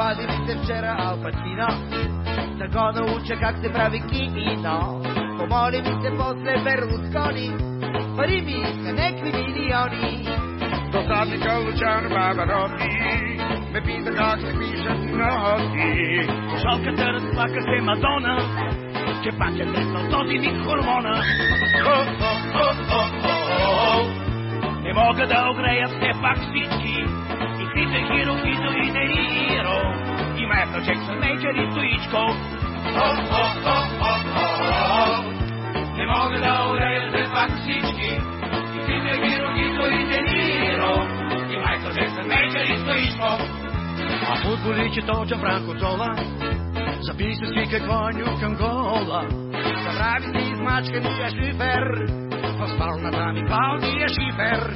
Обади ми се вчера Ал Пачино, да го науча как се прави кино. Помоли ми се после Берлускони, пари ми иска некви милиони. До задника Лучано Бабароти ме пита как се пишат ноти. Жалката разплака се Мадона, че пак е треснал този ми хормона. О, о, о, о, о, о. Не мога да огрея все пак всички. И Крите Хирохито и Стоичко. О, о, о, о, о, о. Не мога да огрея все пак всички. И Крите Хирохито и Дениро. И Майкъл Джексън, Мейджър и Стоичко. А футболичето Джанфранко Зола записа си какво е нюхам гола. Забрави си измачкания шифер, в спалната ми Клаудия Шифер.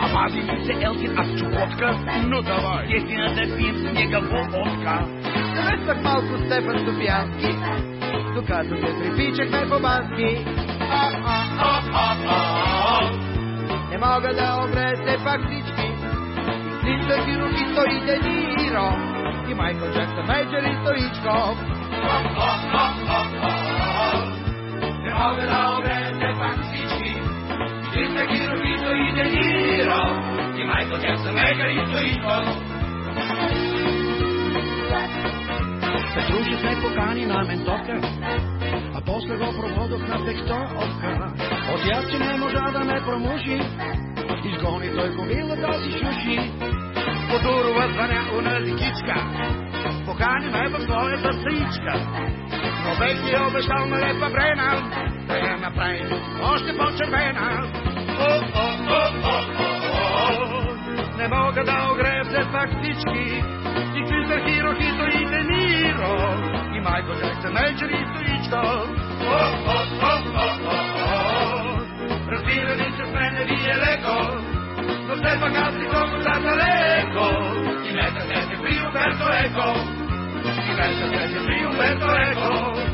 А пази ми се Елкин, аз чукотка. Ну давай. Естествено да пием с нега водка. Съветвах малко Стефан Софиянски, докато се припичахме по бански. Не мога да обре все пак всички. И Клинтър, Хирохито и Дениро. И Майкъл Джексън, Мейджър и Стоичков. Не мога да огрея все пак всички. Крите Хирохито и Дениро. И Майкъл Джексън, Мейджър и Стоичко. Петрушев ме покани на ментовка, а после го проводох на текстовка. От яд, че не можа да ме промуши, изгони той комилата си шуши. Подурова звъня унази кичка. Покани ме в своята стаичка. Но бех ти обещал на лепа брена, да я направим още по-червена. О, о, о, о, о, о. Не мога да огрея все пак всички. И Хирохито и Дениро. И Майкъл Джексън, Мейджър и о. Разбира ли, че с мене ви е леко, но все пак аз ли колко са далеко. И нека се при Умберто Еко. И нека се при Умберто Еко.